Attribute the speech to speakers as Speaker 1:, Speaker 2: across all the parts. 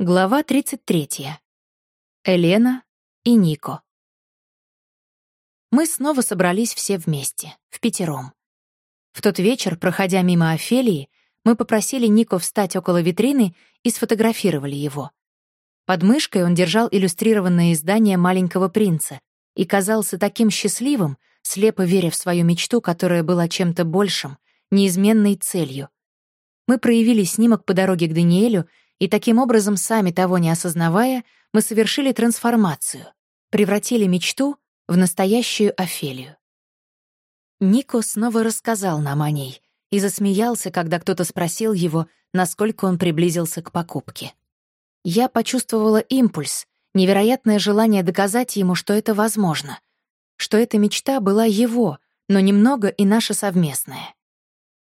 Speaker 1: Глава 33. Элена и Нико. Мы снова собрались все вместе, в пятером. В тот вечер, проходя мимо Офелии, мы попросили Нико встать около витрины и сфотографировали его. Под мышкой он держал иллюстрированное издание «Маленького принца» и казался таким счастливым, слепо веря в свою мечту, которая была чем-то большим, неизменной целью. Мы проявили снимок по дороге к Даниэлю и таким образом, сами того не осознавая, мы совершили трансформацию, превратили мечту в настоящую Офелию. Нико снова рассказал нам о ней и засмеялся, когда кто-то спросил его, насколько он приблизился к покупке. Я почувствовала импульс, невероятное желание доказать ему, что это возможно, что эта мечта была его, но немного и наша совместная.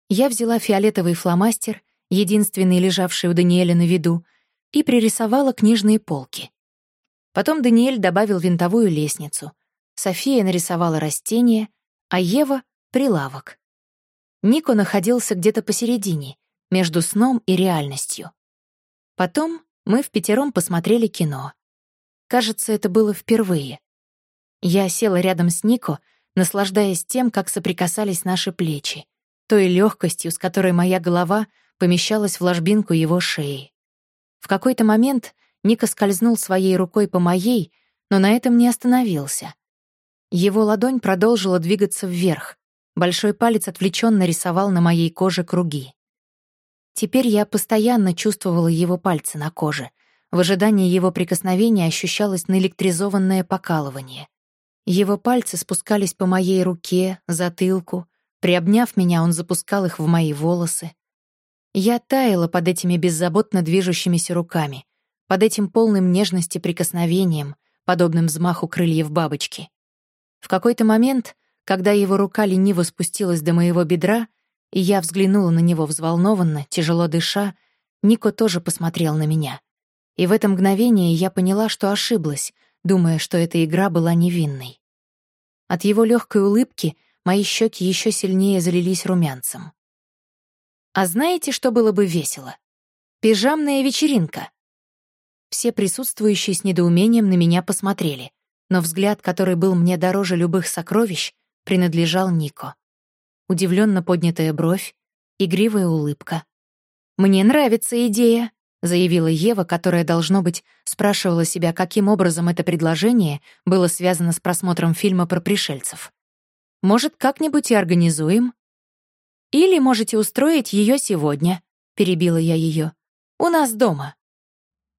Speaker 1: Я взяла фиолетовый фломастер единственный лежавший у Даниэля на виду, и пририсовала книжные полки. Потом Даниэль добавил винтовую лестницу. София нарисовала растение, а Ева — прилавок. Нико находился где-то посередине, между сном и реальностью. Потом мы в пятером посмотрели кино. Кажется, это было впервые. Я села рядом с Нико, наслаждаясь тем, как соприкасались наши плечи, той легкостью, с которой моя голова помещалась в ложбинку его шеи. В какой-то момент Ника скользнул своей рукой по моей, но на этом не остановился. Его ладонь продолжила двигаться вверх. Большой палец отвлеченно рисовал на моей коже круги. Теперь я постоянно чувствовала его пальцы на коже. В ожидании его прикосновения ощущалось наэлектризованное покалывание. Его пальцы спускались по моей руке, затылку. Приобняв меня, он запускал их в мои волосы. Я таяла под этими беззаботно движущимися руками, под этим полным нежности прикосновением, подобным взмаху крыльев бабочки. В какой-то момент, когда его рука лениво спустилась до моего бедра, и я взглянула на него взволнованно, тяжело дыша, Нико тоже посмотрел на меня. И в это мгновение я поняла, что ошиблась, думая, что эта игра была невинной. От его легкой улыбки мои щеки еще сильнее залились румянцем. А знаете, что было бы весело? Пижамная вечеринка. Все присутствующие с недоумением на меня посмотрели, но взгляд, который был мне дороже любых сокровищ, принадлежал Нико. Удивленно поднятая бровь, игривая улыбка. «Мне нравится идея», — заявила Ева, которая, должно быть, спрашивала себя, каким образом это предложение было связано с просмотром фильма про пришельцев. «Может, как-нибудь и организуем?» Или можете устроить ее сегодня», — перебила я ее. «У нас дома».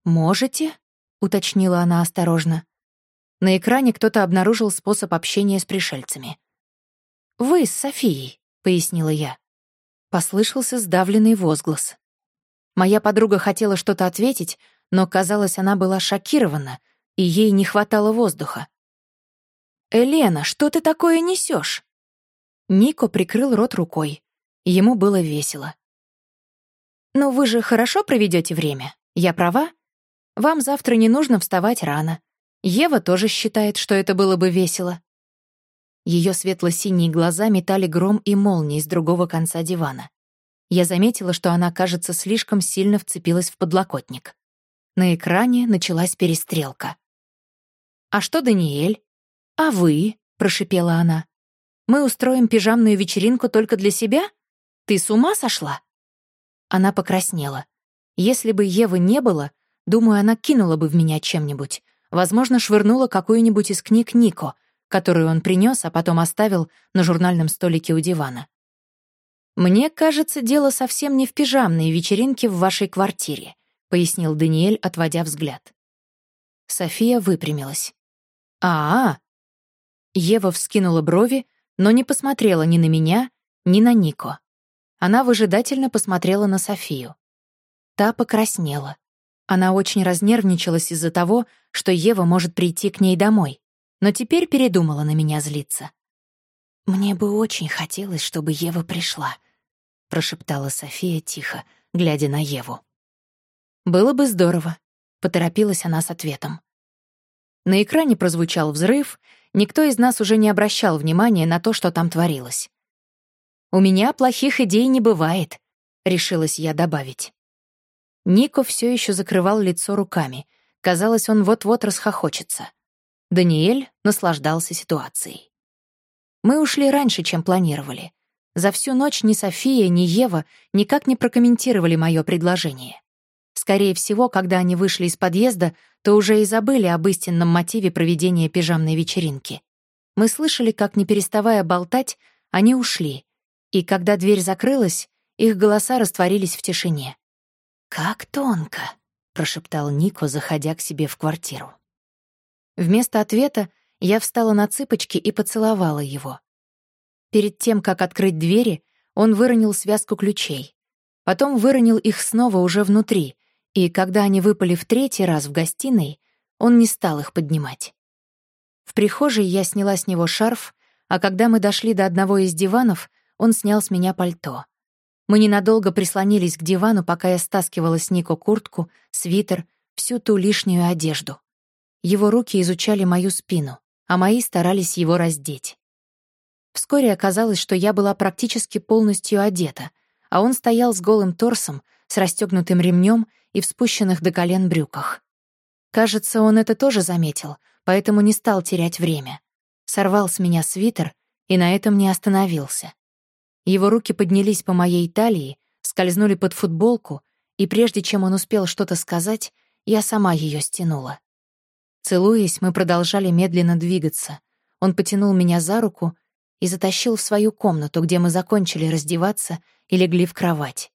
Speaker 1: «Можете?» — уточнила она осторожно. На экране кто-то обнаружил способ общения с пришельцами. «Вы с Софией», — пояснила я. Послышался сдавленный возглас. Моя подруга хотела что-то ответить, но, казалось, она была шокирована, и ей не хватало воздуха. «Элена, что ты такое несешь? Нико прикрыл рот рукой. Ему было весело. «Ну вы же хорошо проведете время? Я права? Вам завтра не нужно вставать рано. Ева тоже считает, что это было бы весело». Ее светло-синие глаза метали гром и молнии с другого конца дивана. Я заметила, что она, кажется, слишком сильно вцепилась в подлокотник. На экране началась перестрелка. «А что Даниэль? А вы?» — прошипела она. «Мы устроим пижамную вечеринку только для себя? Ты с ума сошла?» Она покраснела. Если бы Евы не было, думаю, она кинула бы в меня чем-нибудь. Возможно, швырнула какую-нибудь из книг Нико, которую он принес, а потом оставил на журнальном столике у дивана. «Мне кажется, дело совсем не в пижамной вечеринке в вашей квартире», пояснил Даниэль, отводя взгляд. София выпрямилась. а, -а. Ева вскинула брови, но не посмотрела ни на меня, ни на Нико. Она выжидательно посмотрела на Софию. Та покраснела. Она очень разнервничалась из-за того, что Ева может прийти к ней домой, но теперь передумала на меня злиться. «Мне бы очень хотелось, чтобы Ева пришла», — прошептала София тихо, глядя на Еву. «Было бы здорово», — поторопилась она с ответом. На экране прозвучал взрыв, никто из нас уже не обращал внимания на то, что там творилось. «У меня плохих идей не бывает», — решилась я добавить. Нико все еще закрывал лицо руками. Казалось, он вот-вот расхохочется. Даниэль наслаждался ситуацией. Мы ушли раньше, чем планировали. За всю ночь ни София, ни Ева никак не прокомментировали мое предложение. Скорее всего, когда они вышли из подъезда, то уже и забыли об истинном мотиве проведения пижамной вечеринки. Мы слышали, как, не переставая болтать, они ушли, и когда дверь закрылась, их голоса растворились в тишине. «Как тонко!» — прошептал Нико, заходя к себе в квартиру. Вместо ответа я встала на цыпочки и поцеловала его. Перед тем, как открыть двери, он выронил связку ключей. Потом выронил их снова уже внутри, и когда они выпали в третий раз в гостиной, он не стал их поднимать. В прихожей я сняла с него шарф, а когда мы дошли до одного из диванов, он снял с меня пальто. Мы ненадолго прислонились к дивану, пока я стаскивала с Нико куртку, свитер, всю ту лишнюю одежду. Его руки изучали мою спину, а мои старались его раздеть. Вскоре оказалось, что я была практически полностью одета, а он стоял с голым торсом, с расстегнутым ремнем и в спущенных до колен брюках. Кажется, он это тоже заметил, поэтому не стал терять время. Сорвал с меня свитер и на этом не остановился. Его руки поднялись по моей талии, скользнули под футболку, и прежде чем он успел что-то сказать, я сама ее стянула. Целуясь, мы продолжали медленно двигаться. Он потянул меня за руку и затащил в свою комнату, где мы закончили раздеваться и легли в кровать.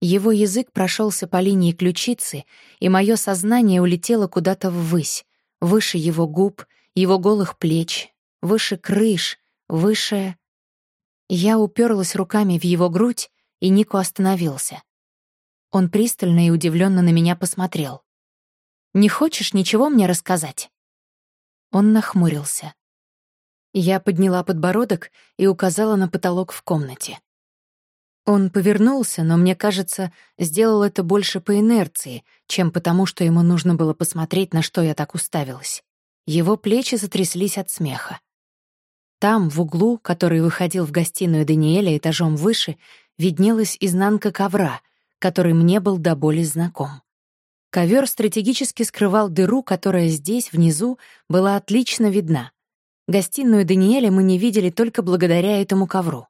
Speaker 1: Его язык прошелся по линии ключицы, и мое сознание улетело куда-то ввысь, выше его губ, его голых плеч, выше крыш, выше... Я уперлась руками в его грудь, и Нико остановился. Он пристально и удивленно на меня посмотрел. «Не хочешь ничего мне рассказать?» Он нахмурился. Я подняла подбородок и указала на потолок в комнате. Он повернулся, но, мне кажется, сделал это больше по инерции, чем потому, что ему нужно было посмотреть, на что я так уставилась. Его плечи затряслись от смеха. Там, в углу, который выходил в гостиную Даниэля этажом выше, виднелась изнанка ковра, который мне был до боли знаком. Ковер стратегически скрывал дыру, которая здесь, внизу, была отлично видна. Гостиную Даниэля мы не видели только благодаря этому ковру.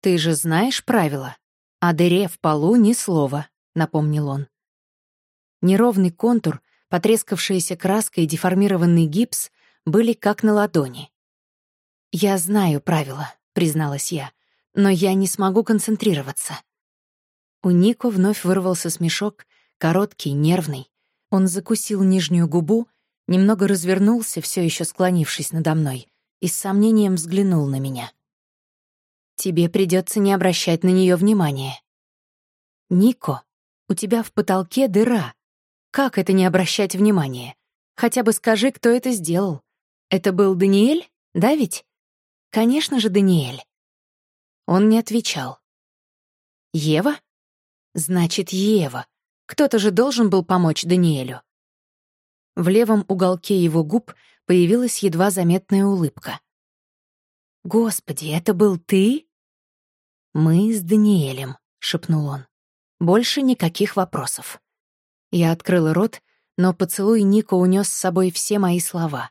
Speaker 1: «Ты же знаешь правила. О дыре в полу ни слова», — напомнил он. Неровный контур, потрескавшаяся краска и деформированный гипс были как на ладони. «Я знаю правила», — призналась я, «но я не смогу концентрироваться». У Нико вновь вырвался смешок, короткий, нервный. Он закусил нижнюю губу, немного развернулся, все еще склонившись надо мной, и с сомнением взглянул на меня. «Тебе придется не обращать на нее внимания». «Нико, у тебя в потолке дыра. Как это не обращать внимания? Хотя бы скажи, кто это сделал. Это был Даниэль, да ведь?» Конечно же, Даниэль. Он не отвечал. Ева? Значит, Ева. Кто-то же должен был помочь Даниэлю. В левом уголке его губ появилась едва заметная улыбка. «Господи, это был ты?» «Мы с Даниэлем», — шепнул он. «Больше никаких вопросов». Я открыла рот, но поцелуй Нико унес с собой все мои слова.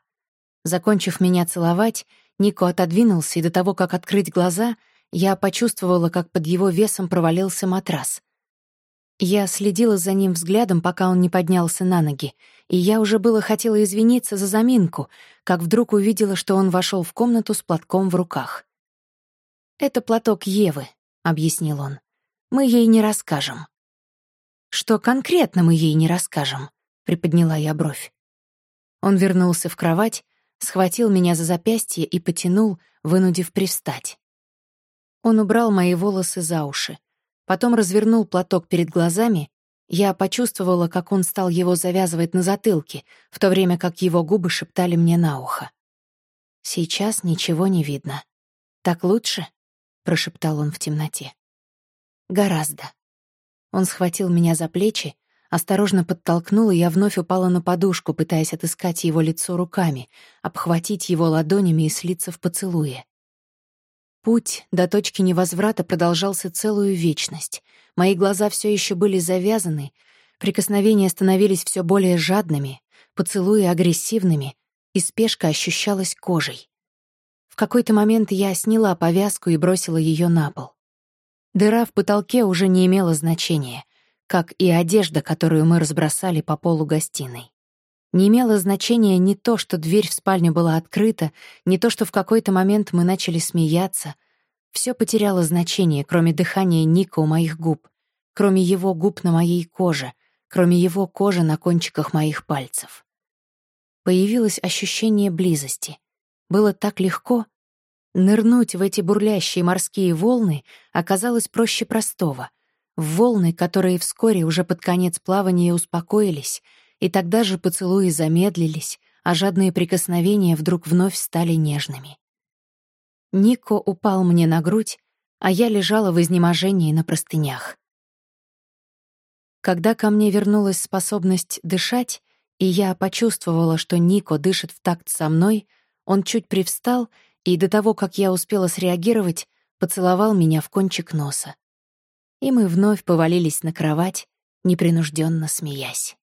Speaker 1: Закончив меня целовать, Нико отодвинулся, и до того, как открыть глаза, я почувствовала, как под его весом провалился матрас. Я следила за ним взглядом, пока он не поднялся на ноги, и я уже было хотела извиниться за заминку, как вдруг увидела, что он вошел в комнату с платком в руках. «Это платок Евы», — объяснил он. «Мы ей не расскажем». «Что конкретно мы ей не расскажем?» — приподняла я бровь. Он вернулся в кровать, схватил меня за запястье и потянул, вынудив привстать. Он убрал мои волосы за уши. Потом развернул платок перед глазами. Я почувствовала, как он стал его завязывать на затылке, в то время как его губы шептали мне на ухо. «Сейчас ничего не видно. Так лучше?» — прошептал он в темноте. «Гораздо». Он схватил меня за плечи, Осторожно подтолкнула, я вновь упала на подушку, пытаясь отыскать его лицо руками, обхватить его ладонями и слиться в поцелуе. путь до точки невозврата продолжался целую вечность. Мои глаза все еще были завязаны, прикосновения становились все более жадными, поцелуи агрессивными, и спешка ощущалась кожей. В какой-то момент я сняла повязку и бросила ее на пол. Дыра в потолке уже не имела значения, как и одежда, которую мы разбросали по полу гостиной. Не имело значения не то, что дверь в спальню была открыта, не то, что в какой-то момент мы начали смеяться. Все потеряло значение, кроме дыхания Ника у моих губ, кроме его губ на моей коже, кроме его кожи на кончиках моих пальцев. Появилось ощущение близости. Было так легко. Нырнуть в эти бурлящие морские волны оказалось проще простого. Волны, которые вскоре уже под конец плавания успокоились — и тогда же поцелуи замедлились, а жадные прикосновения вдруг вновь стали нежными. Нико упал мне на грудь, а я лежала в изнеможении на простынях. Когда ко мне вернулась способность дышать, и я почувствовала, что Нико дышит в такт со мной, он чуть привстал и до того, как я успела среагировать, поцеловал меня в кончик носа. И мы вновь повалились на кровать, непринужденно смеясь.